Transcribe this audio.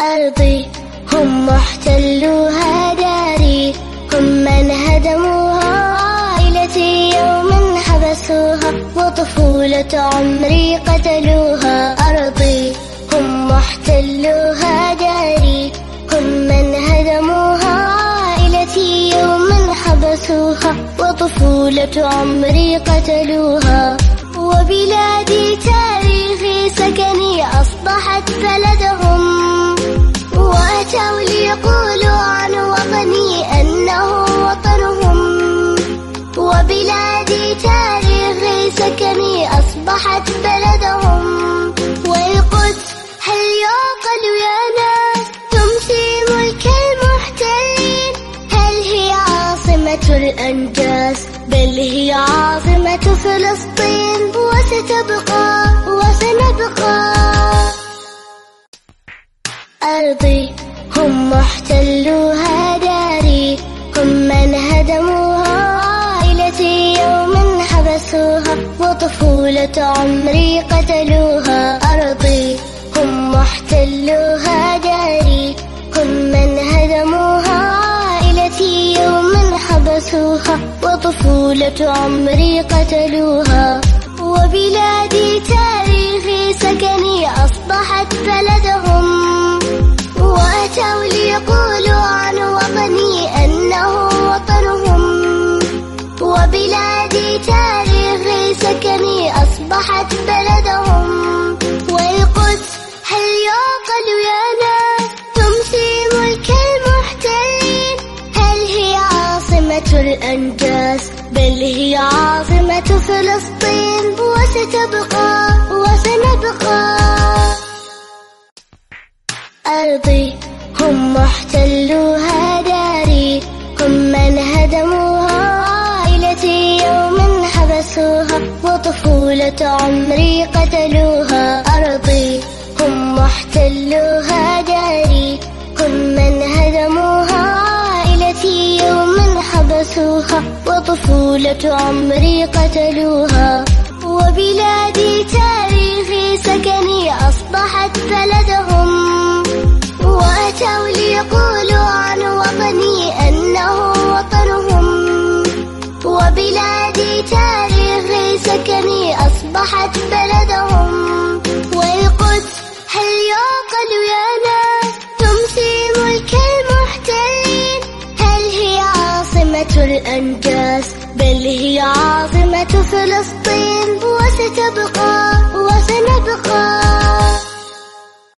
أرضي هم محتلوها داري هم من هدموها عائلتي يوم حبسوها وطفولة عمري قتلوها. أرضي هم محتلوها داري هم من هدموها عائلتي يوم حبسوها وطفولة عمري قتلوها. وبلادي تاريخي سكني أصبحت بلدهم. والقدس هل يعقل يا ناس تمشي ملك المحتلين. هل هي عاصمة الأنجاز؟ بل هي عاصمة فلسطين. وستبقى وسنبقى. أرضي هم محتلوها وطفولة عمري قتلوها أرضي هم محتلوها داري هم من هدموها عائلتي يوم حبسوها. وطفولة عمري قتلوها الأنجاز بل هي عاصمة فلسطين. وستبقى وسنبقى. أرضي هم محتلوها داري. هم من هدموها عائلتي يوم حبسوها. وطفولة عمري قتلوها. أرضي هم محتلوها داري حبسوها وطفولة عمري قتلوها. وبلادي تاريخي سكني أصبحت بلدهم. وأتوا ليقولوا عن وطني أنه وطنهم. وبلادي تاريخي سكني أصبحت بلدهم. الأنجاز بل هي عاصمة فلسطين وستبقى